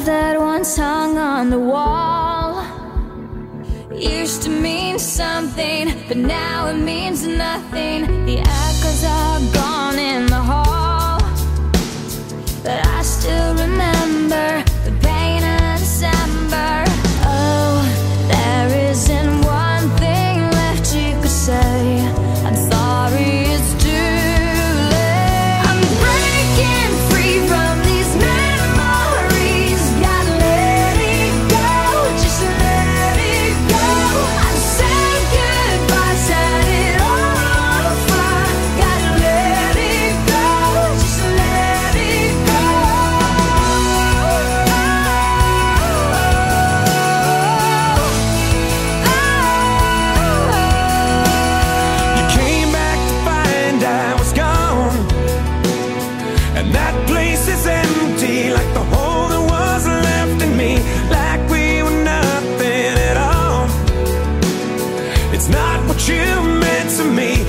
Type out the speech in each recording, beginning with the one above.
love that once hung on the wall used to mean something, but now it means nothing. The echoes are gone in the hall, but I still remember. That place is empty, like the hole that was left in me, like we were nothing at all. It's not what you meant to me.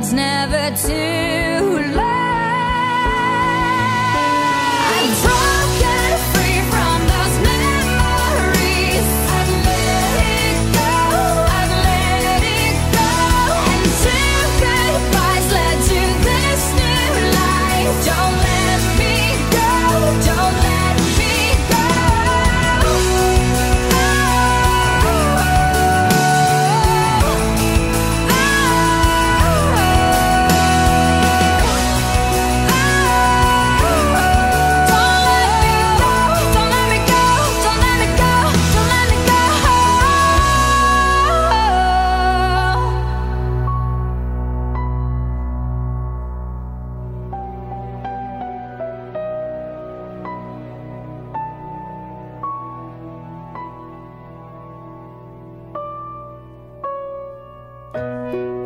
It's never too Música